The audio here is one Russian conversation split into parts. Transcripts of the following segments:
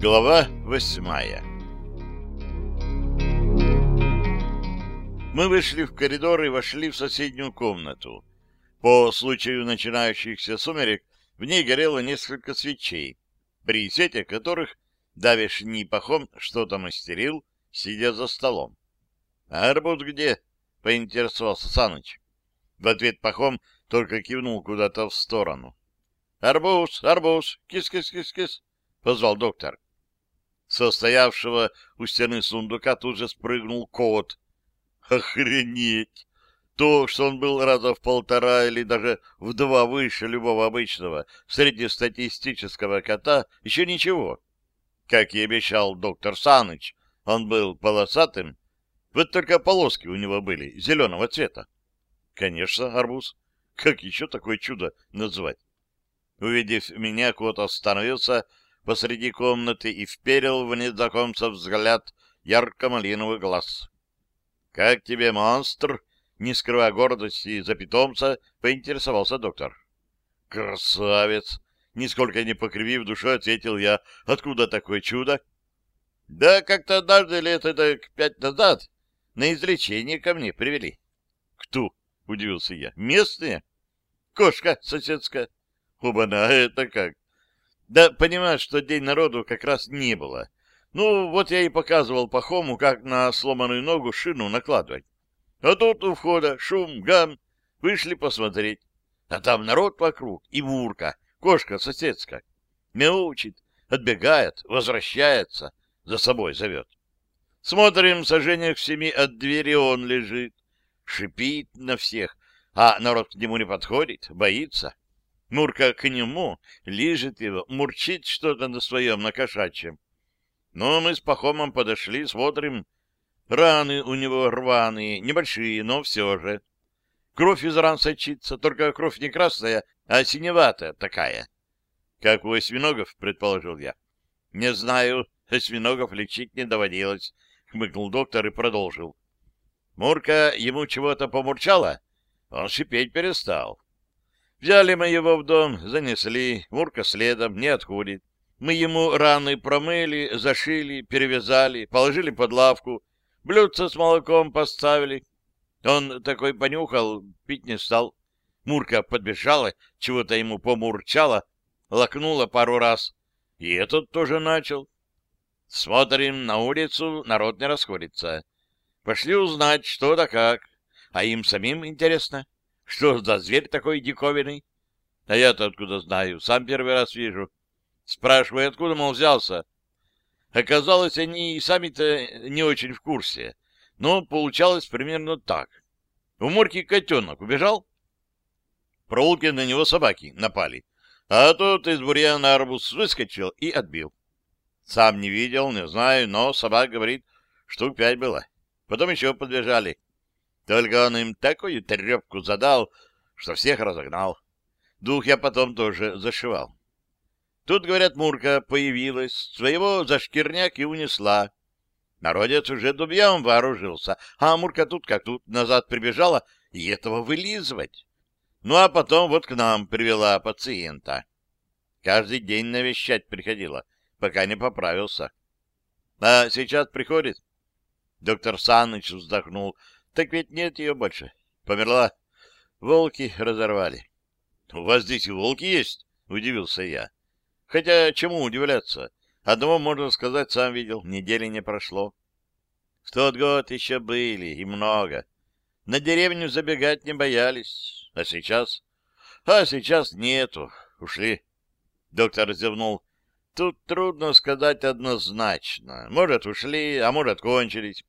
Глава восьмая Мы вышли в коридор и вошли в соседнюю комнату. По случаю начинающихся сумерек в ней горело несколько свечей, при свете которых давишний пахом что-то мастерил, сидя за столом. — А арбуз где? — поинтересовался Саныч. В ответ пахом только кивнул куда-то в сторону. — Арбуз, арбуз, кис-кис-кис-кис, — позвал доктор. Состоявшего у стены сундука тут же спрыгнул кот. Охренеть! То, что он был раза в полтора или даже в два выше любого обычного среднестатистического кота, еще ничего. Как и обещал доктор Саныч, он был полосатым, вот только полоски у него были зеленого цвета. Конечно, арбуз. Как еще такое чудо назвать? Увидев меня, кот остановился посреди комнаты и вперил в незнакомца взгляд ярко-малиновый глаз. — Как тебе, монстр? — не скрывая гордости за питомца, поинтересовался доктор. — Красавец! — нисколько не покривив душой, ответил я. — Откуда такое чудо? — Да как-то однажды лет это пять назад на излечение ко мне привели. — Кто? — удивился я. — Местные? — Кошка соседская. — Оба-на, это как? Да понимаешь, что день народу как раз не было. Ну, вот я и показывал Пахому, как на сломанную ногу шину накладывать. А тут у входа шум, гам. Вышли посмотреть. А там народ вокруг и Мурка, кошка соседская. Мяучит, отбегает, возвращается, за собой зовет. Смотрим, сожжениях в семи от двери он лежит, шипит на всех, а народ к нему не подходит, боится. Мурка к нему, лижет его, мурчит что-то на своем, на кошачьем. Но мы с Пахомом подошли, смотрим. Раны у него рваные, небольшие, но все же. Кровь из ран сочится, только кровь не красная, а синеватая такая. Как у осьминогов, предположил я. Не знаю, осьминогов лечить не доводилось, хмыкнул доктор и продолжил. Мурка ему чего-то помурчала, он шипеть перестал. Взяли мы его в дом, занесли, Мурка следом, не отходит. Мы ему раны промыли, зашили, перевязали, положили под лавку, блюдце с молоком поставили. Он такой понюхал, пить не стал. Мурка подбежала, чего-то ему помурчала, лакнула пару раз. И этот тоже начал. Смотрим на улицу, народ не расходится. Пошли узнать, что да как. А им самим интересно. Что за зверь такой диковинный? А я-то откуда знаю, сам первый раз вижу. Спрашиваю, откуда, мол, взялся. Оказалось, они и сами-то не очень в курсе. Но получалось примерно так. У Морки котенок убежал. Проулки на него собаки напали. А тот из бурьяна арбуз выскочил и отбил. Сам не видел, не знаю, но собак, говорит, штук пять было. Потом еще подбежали. Только он им такую трепку задал, что всех разогнал. Двух я потом тоже зашивал. Тут, говорят, Мурка появилась, своего за шкирняк и унесла. Народец уже дубьем вооружился, а Мурка тут как тут назад прибежала и этого вылизывать. Ну, а потом вот к нам привела пациента. Каждый день навещать приходила, пока не поправился. А сейчас приходит. Доктор Саныч вздохнул. Так ведь нет ее больше. Померла. Волки разорвали. — У вас здесь и волки есть? — удивился я. Хотя чему удивляться? Одного, можно сказать, сам видел. Недели не прошло. В тот год еще были, и много. На деревню забегать не боялись. А сейчас? А сейчас нету. Ушли. Доктор зевнул. Тут трудно сказать однозначно. Может, ушли, а может, кончились.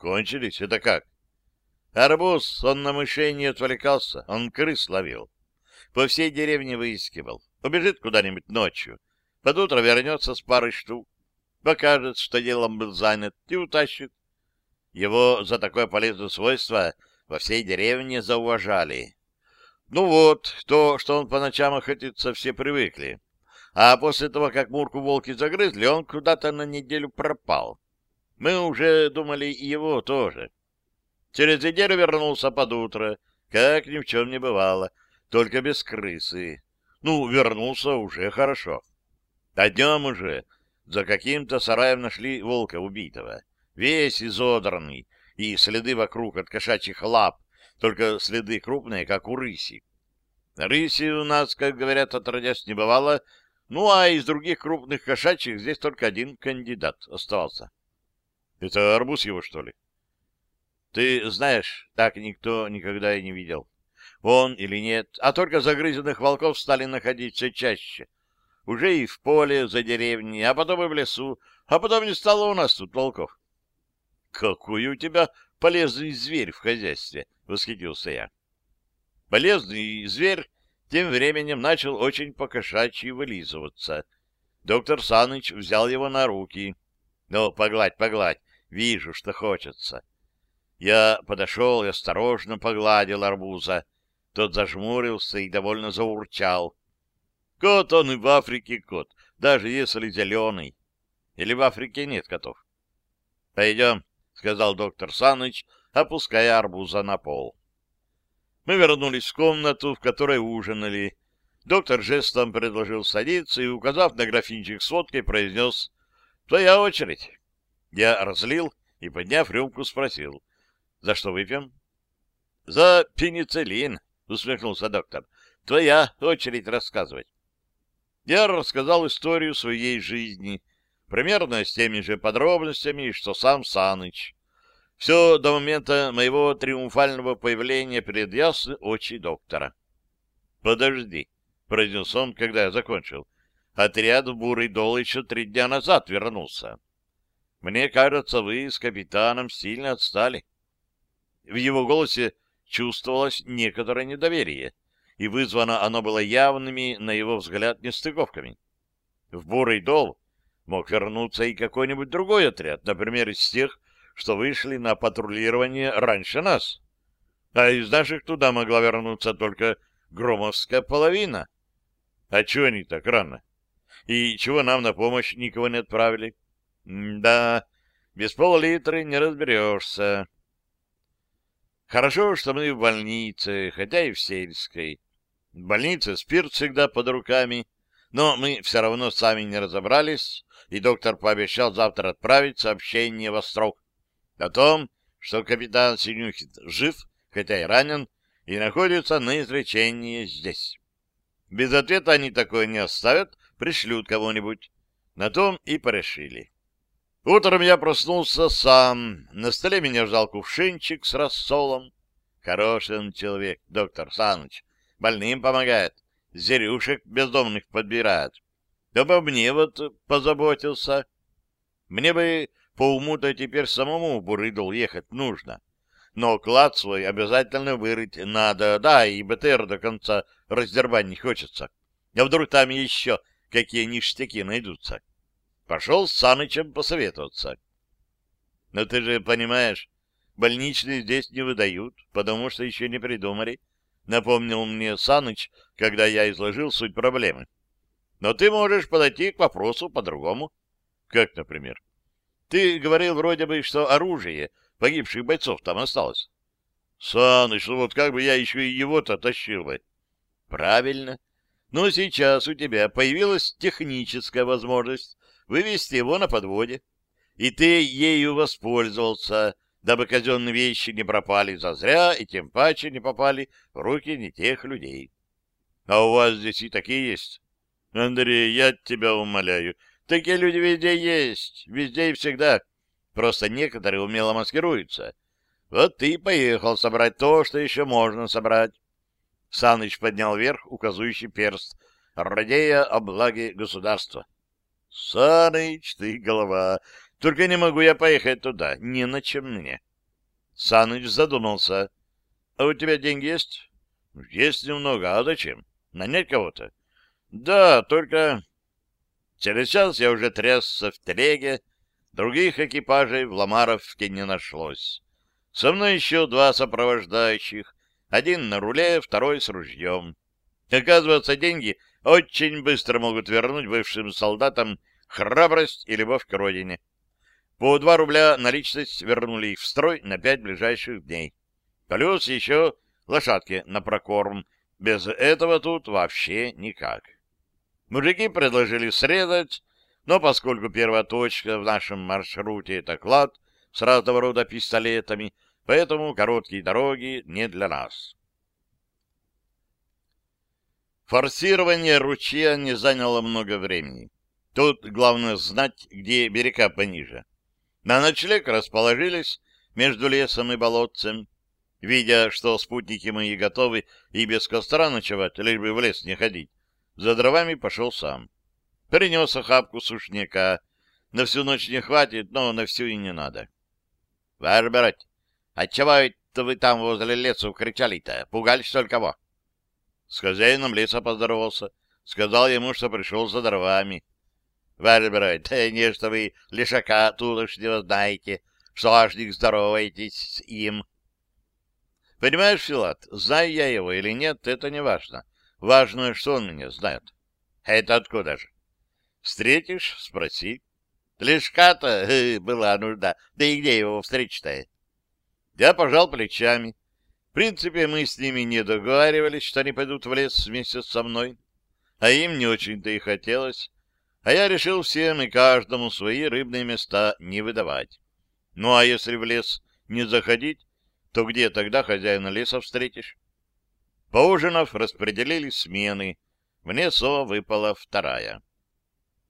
Кончились? Это как? Арбуз, он на мышей не отвлекался, он крыс ловил. По всей деревне выискивал. Убежит куда-нибудь ночью. Под утро вернется с парой штук. Покажет, что делом был занят, и утащит. Его за такое полезное свойство во всей деревне зауважали. Ну вот, то, что он по ночам охотится, все привыкли. А после того, как Мурку волки загрызли, он куда-то на неделю пропал. Мы уже думали его тоже. Через неделю вернулся под утро, как ни в чем не бывало, только без крысы. Ну, вернулся уже хорошо. А днем уже За каким-то сараем нашли волка убитого. Весь изодранный, и следы вокруг от кошачьих лап, только следы крупные, как у рыси. Рыси у нас, как говорят, отродясь не бывало, ну а из других крупных кошачьих здесь только один кандидат оставался. Это арбуз его, что ли? Ты знаешь, так никто никогда и не видел. Он или нет, а только загрызенных волков стали находить все чаще — уже и в поле за деревней, а потом и в лесу, а потом не стало у нас тут волков. — Какой у тебя полезный зверь в хозяйстве! — восхитился я. Полезный зверь тем временем начал очень покошачьи вылизываться. Доктор Саныч взял его на руки. Ну, погладь, погладь, вижу, что хочется. Я подошел и осторожно погладил арбуза. Тот зажмурился и довольно заурчал. Кот он и в Африке кот, даже если зеленый. Или в Африке нет котов? — Пойдем, — сказал доктор Саныч, опуская арбуза на пол. Мы вернулись в комнату, в которой ужинали. Доктор жестом предложил садиться и, указав на графинчик с водкой, произнес «Твоя очередь». Я разлил и, подняв рюмку, спросил «За что выпьем?» «За пенициллин», — усмехнулся доктор. «Твоя очередь рассказывать» я рассказал историю своей жизни, примерно с теми же подробностями, что сам Саныч. Все до момента моего триумфального появления перед ясны очи доктора. — Подожди, — произнес он, когда я закончил. Отряд в Бурый Дол еще три дня назад вернулся. Мне кажется, вы с капитаном сильно отстали. В его голосе чувствовалось некоторое недоверие и вызвано оно было явными, на его взгляд, нестыковками. В Бурый Дол мог вернуться и какой-нибудь другой отряд, например, из тех, что вышли на патрулирование раньше нас. А из наших туда могла вернуться только громовская половина. А чего они так рано? И чего нам на помощь никого не отправили? Да, без пол-литра не разберешься. Хорошо, что мы в больнице, хотя и в сельской. В больнице спирт всегда под руками, но мы все равно сами не разобрались, и доктор пообещал завтра отправить сообщение во строк о том, что капитан Синюхин жив, хотя и ранен, и находится на излечении здесь. Без ответа они такое не оставят, пришлют кого-нибудь. На том и порешили. Утром я проснулся сам. На столе меня ждал кувшинчик с рассолом. Хороший он человек, доктор Саныч больным помогает, зверюшек бездомных подбирает. Обо мне вот позаботился. Мне бы по уму-то теперь самому в Бурыдол ехать нужно. Но клад свой обязательно вырыть надо, да, и БТР до конца раздербать не хочется. А вдруг там еще какие ништяки найдутся? Пошел с Санычем посоветоваться. Но ты же понимаешь, больничные здесь не выдают, потому что еще не придумали, напомнил мне Саныч, когда я изложил суть проблемы. Но ты можешь подойти к вопросу по-другому. Как, например? Ты говорил вроде бы, что оружие погибших бойцов там осталось. Саныч, ну вот как бы я еще и его-то тащил бы. Правильно. Но сейчас у тебя появилась техническая возможность вывести его на подводе. И ты ею воспользовался, дабы казенные вещи не пропали зазря и тем паче не попали в руки не тех людей. А у вас здесь и такие есть? Андрей, я тебя умоляю, такие люди везде есть, везде и всегда. Просто некоторые умело маскируются. Вот ты и поехал собрать то, что еще можно собрать. Саныч поднял вверх указующий перст, радея о благе государства. — Саныч, ты голова, только не могу я поехать туда, не на чем мне. Саныч задумался. — А у тебя деньги есть? — Есть немного, а зачем? Нанять кого-то? — Да, только... Через час я уже трясся в телеге, других экипажей в Ламаровке не нашлось. Со мной еще два сопровождающих, один на руле, второй с ружьем. Оказывается, деньги очень быстро могут вернуть бывшим солдатам храбрость и любовь к родине. По два рубля наличность вернули их в строй на пять ближайших дней. Плюс еще лошадки на прокорм. Без этого тут вообще никак. Мужики предложили срезать, Но поскольку первая точка в нашем маршруте — это клад с разного рода пистолетами, поэтому короткие дороги не для нас. Форсирование ручья не заняло много времени. Тут главное знать, где берега пониже. На ночлег расположились между лесом и болотцем. Видя, что спутники мои готовы и без костра ночевать, лишь бы в лес не ходить, за дровами пошел сам. Принес охапку сушняка. На всю ночь не хватит, но на всю и не надо. — Ваш брать, отчего это вы там возле лесу кричали-то? Пугали, что ли, кого? С хозяином леса поздоровался. Сказал ему, что пришел за дровами. — брат, да не, что вы лишака тудошнего знаете, что аж не здороваетесь с им. Понимаешь, Филат, знаю я его или нет, это не важно. Важно, что он меня знает. Это откуда же? Встретишь — спроси. Лишка-то э, была нужда, да и где его встретить-то? Я пожал плечами. В принципе, мы с ними не договаривались, что они пойдут в лес вместе со мной, а им не очень-то и хотелось. А я решил всем и каждому свои рыбные места не выдавать. Ну а если в лес не заходить, то где тогда хозяина леса встретишь? Поужинав, распределили смены. Мне со выпала вторая.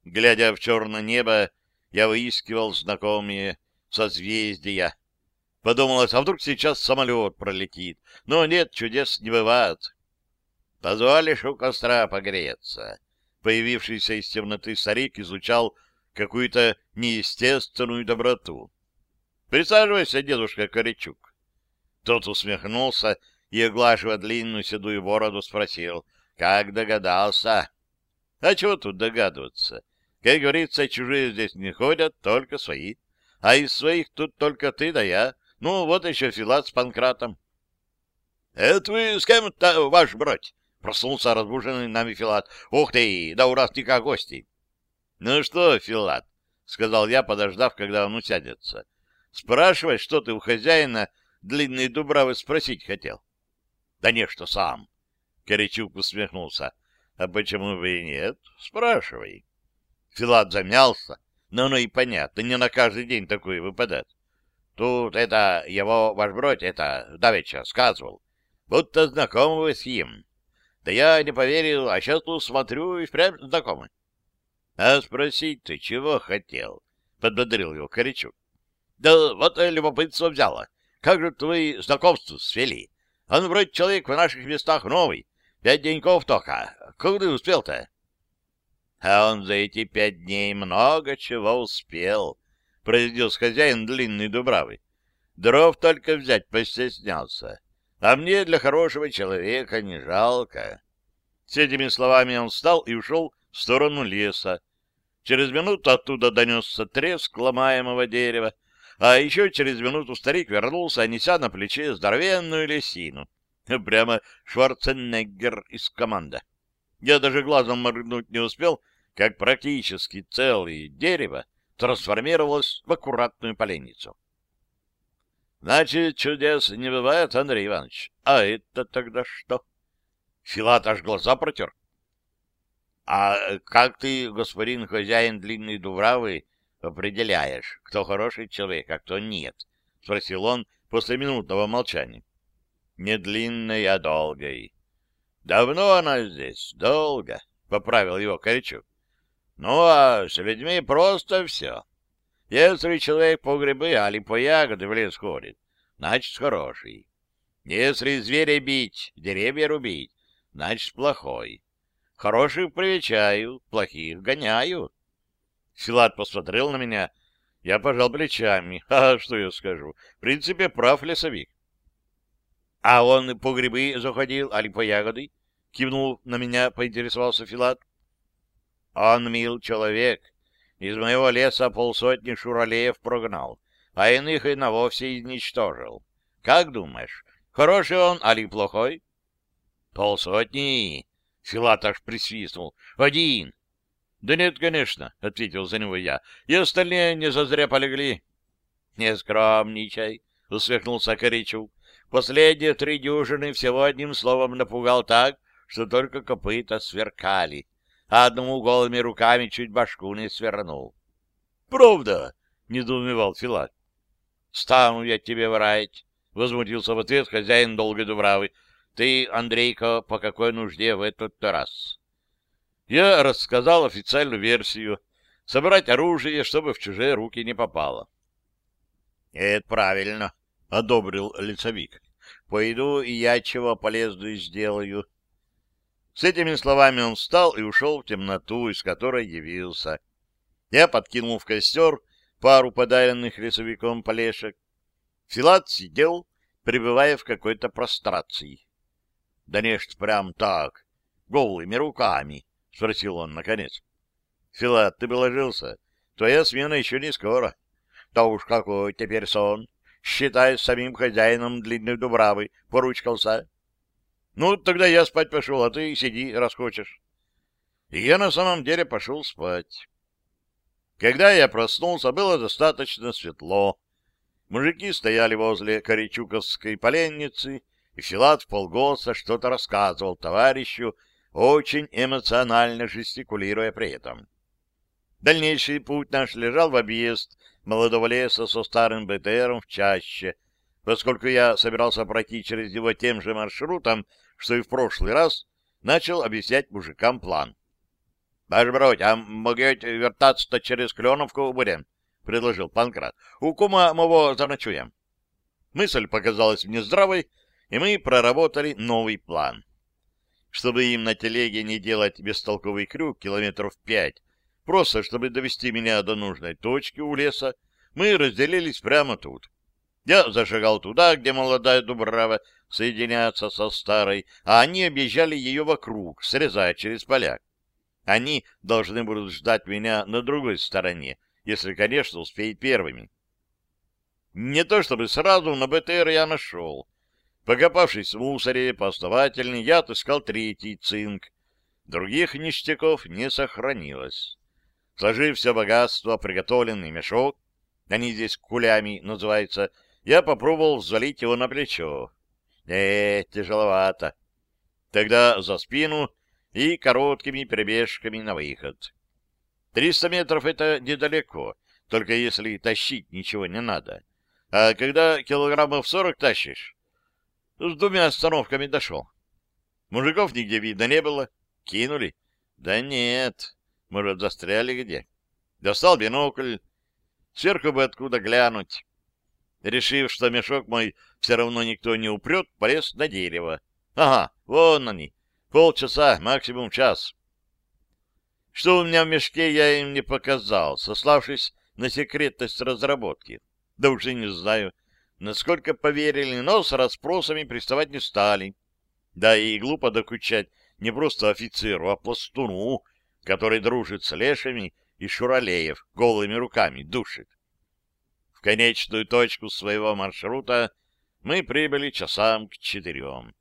Глядя в черное небо, я выискивал знакомые созвездия, Подумалось, а вдруг сейчас самолет пролетит. Но нет, чудес не бывает. Позволишь у костра погреться. Появившийся из темноты старик изучал какую-то неестественную доброту. Присаживайся, дедушка Корячук. Тот усмехнулся и, оглаживая длинную седую бороду, спросил, как догадался. А чего тут догадываться? Как говорится, чужие здесь не ходят, только свои. А из своих тут только ты да я. Ну, вот еще Филат с Панкратом. — Это вы с кем-то, ваш брать? — проснулся разбуженный нами Филат. — Ух ты, да у нас гости. — Ну что, Филат, — сказал я, подождав, когда он усядется. — Спрашивай, что ты у хозяина длинной дубравы спросить хотел. — Да не, что сам. Корячук усмехнулся. — А почему бы и нет? Спрашивай. Филат замялся, но оно и понятно, не на каждый день такое выпадает. Тут это его ваш бродь, это давеча сказывал. Будто знакомы с ним. Да я не поверил, а сейчас тут смотрю и впрямь знакомы. — А спросить ты чего хотел? — подбодрил его Корячук. — Да вот любопытство взяло. Как же твои знакомства свели? Он вроде человек в наших местах новый. Пять деньков только. Ты успел-то? А он за эти пять дней много чего успел, — произнес хозяин длинной дубравы. Дров только взять постеснялся. А мне для хорошего человека не жалко. С этими словами он встал и ушел в сторону леса. Через минуту оттуда донесся треск ломаемого дерева, а еще через минуту старик вернулся, неся на плече здоровенную лесину. Прямо Шварценеггер из команды. Я даже глазом моргнуть не успел, как практически целое дерево трансформировалась в аккуратную поленницу. Значит, чудес не бывает, Андрей Иванович. А это тогда что? Филат аж глаза протер. А как ты, господин хозяин длинной дубравы, определяешь, кто хороший человек, а кто нет? Спросил он после минутного молчания. Не длинной, а долгой. Давно она здесь? Долго, поправил его Корячук. Ну, а с людьми просто все. Если человек по грибы, али по ягоды в лес ходит, значит, хороший. Если зверя бить, деревья рубить, значит, плохой. Хороших привечаю, плохих гоняю. Силат посмотрел на меня. Я пожал плечами. А что я скажу? В принципе, прав лесовик. А он по грибы заходил, али по ягоды? Кивнул на меня, поинтересовался Филат. Он мил человек. Из моего леса полсотни шуралеев прогнал, а иных и на вовсе изничтожил. Как думаешь, хороший он, али плохой? Полсотни. Филат аж присвистнул. Один. Да нет, конечно, ответил за него я. И остальные не зазря полегли. Не скромничай, усмехнулся Коричук. Последние три дюжины всего одним словом напугал так, что только копыта сверкали а одному голыми руками чуть башку не свернул. — Правда? — недоумевал Филат. — Стану я тебе врать, — возмутился в ответ хозяин долгой Дубравы. — Ты, Андрейка, по какой нужде в этот раз? Я рассказал официальную версию. Собрать оружие, чтобы в чужие руки не попало. — Это правильно, — одобрил лицевик. — Пойду и я чего полезную сделаю. С этими словами он встал и ушел в темноту, из которой явился. Я подкинул в костер пару подаренных лесовиком полешек. Филат сидел, пребывая в какой-то прострации. — Да не прям так, голыми руками, — спросил он наконец. — Филат, ты бы ложился? Твоя смена еще не скоро. — Да уж какой теперь сон! Считай, самим хозяином длинной дубравы поручкался. — Ну, тогда я спать пошел, а ты сиди, раз хочешь. И я на самом деле пошел спать. Когда я проснулся, было достаточно светло. Мужики стояли возле Коричуковской поленницы, и Филат в полголоса что-то рассказывал товарищу, очень эмоционально жестикулируя при этом. Дальнейший путь наш лежал в объезд молодого леса со старым БТРом в чаще, поскольку я собирался пройти через него тем же маршрутом, что и в прошлый раз, начал объяснять мужикам план. — Ваш бродь, а могете вертаться-то через Кленовку будем? — предложил Панкрат. — У кума моего заночуем. Мысль показалась мне здравой, и мы проработали новый план. Чтобы им на телеге не делать бестолковый крюк километров пять, просто чтобы довести меня до нужной точки у леса, мы разделились прямо тут. Я зашагал туда, где молодая Дубрава соединяется со старой, а они объезжали ее вокруг, срезая через поля. Они должны будут ждать меня на другой стороне, если, конечно, успеют первыми. Не то чтобы сразу на БТР я нашел. Покопавшись в мусоре поосновательней, я отыскал третий цинк. Других ништяков не сохранилось. Сложив все богатство, приготовленный мешок, они здесь кулями называются, я попробовал взвалить его на плечо. Э, тяжеловато. Тогда за спину и короткими перебежками на выход. Триста метров — это недалеко, только если тащить ничего не надо. А когда килограммов сорок тащишь, с двумя остановками дошел. Мужиков нигде видно не было. Кинули? Да нет, может, застряли где. Достал бинокль. Сверху бы откуда глянуть. Решив, что мешок мой все равно никто не упрет, полез на дерево. Ага, вон они. Полчаса, максимум час. Что у меня в мешке, я им не показал, сославшись на секретность разработки. Да уже не знаю, насколько поверили, но с расспросами приставать не стали. Да и глупо докучать не просто офицеру, а пластуну, который дружит с лешами и шуралеев, голыми руками душит. В конечную точку своего маршрута мы прибыли часам к четырем.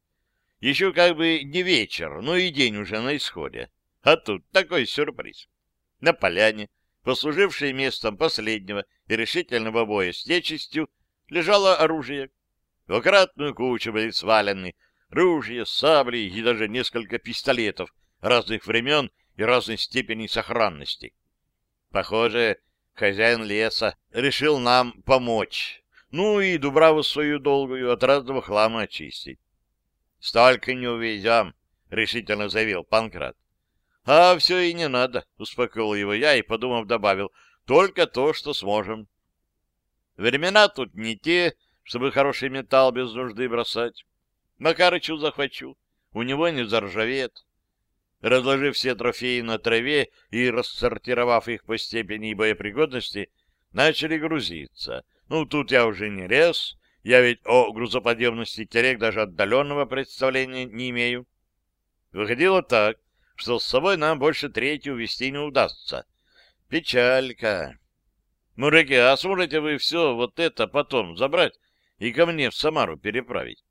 Еще как бы не вечер, но и день уже на исходе. А тут такой сюрприз. На поляне, послужившей местом последнего и решительного боя с нечистью, лежало оружие. В аккуратную кучу были свалены ружья, сабли и даже несколько пистолетов разных времен и разной степени сохранности. Похоже, хозяин леса решил нам помочь, ну и Дубраву свою долгую от разного хлама очистить. — Столько не увезем, — решительно заявил Панкрат. — А все и не надо, — успокоил его я и, подумав, добавил, — только то, что сможем. Времена тут не те, чтобы хороший металл без нужды бросать. Макарычу захвачу, у него не заржавеет. Разложив все трофеи на траве и рассортировав их по степени боепригодности, начали грузиться. Ну, тут я уже не лез, я ведь о грузоподъемности терек даже отдаленного представления не имею. Выходило так, что с собой нам больше трети увезти не удастся. Печалька. Мужики, а сможете вы все вот это потом забрать и ко мне в Самару переправить?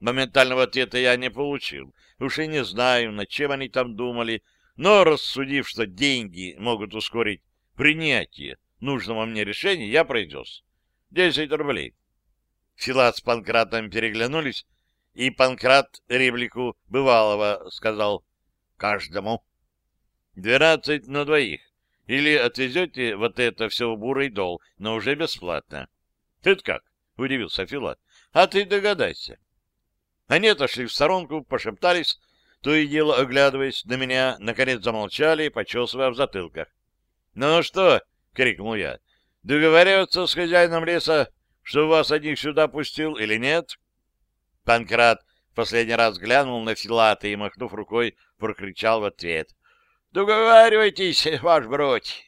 Моментального ответа я не получил. Уж и не знаю, над чем они там думали, но, рассудив, что деньги могут ускорить принятие нужного мне решения, я произнес. Десять рублей. Филат с Панкратом переглянулись, и Панкрат реплику бывалого сказал «каждому». Двенадцать на двоих. Или отвезете вот это все в Бурый дол, но уже бесплатно. — Это как? — удивился Филат. — А ты догадайся. Они отошли в сторонку, пошептались, то и дело оглядываясь на меня, наконец замолчали, почесывая в затылках. — Ну что? — крикнул я. — Договариваться с хозяином леса, что вас одних сюда пустил или нет? Панкрат последний раз глянул на Филата и, махнув рукой, прокричал в ответ. — Договаривайтесь, ваш бродь!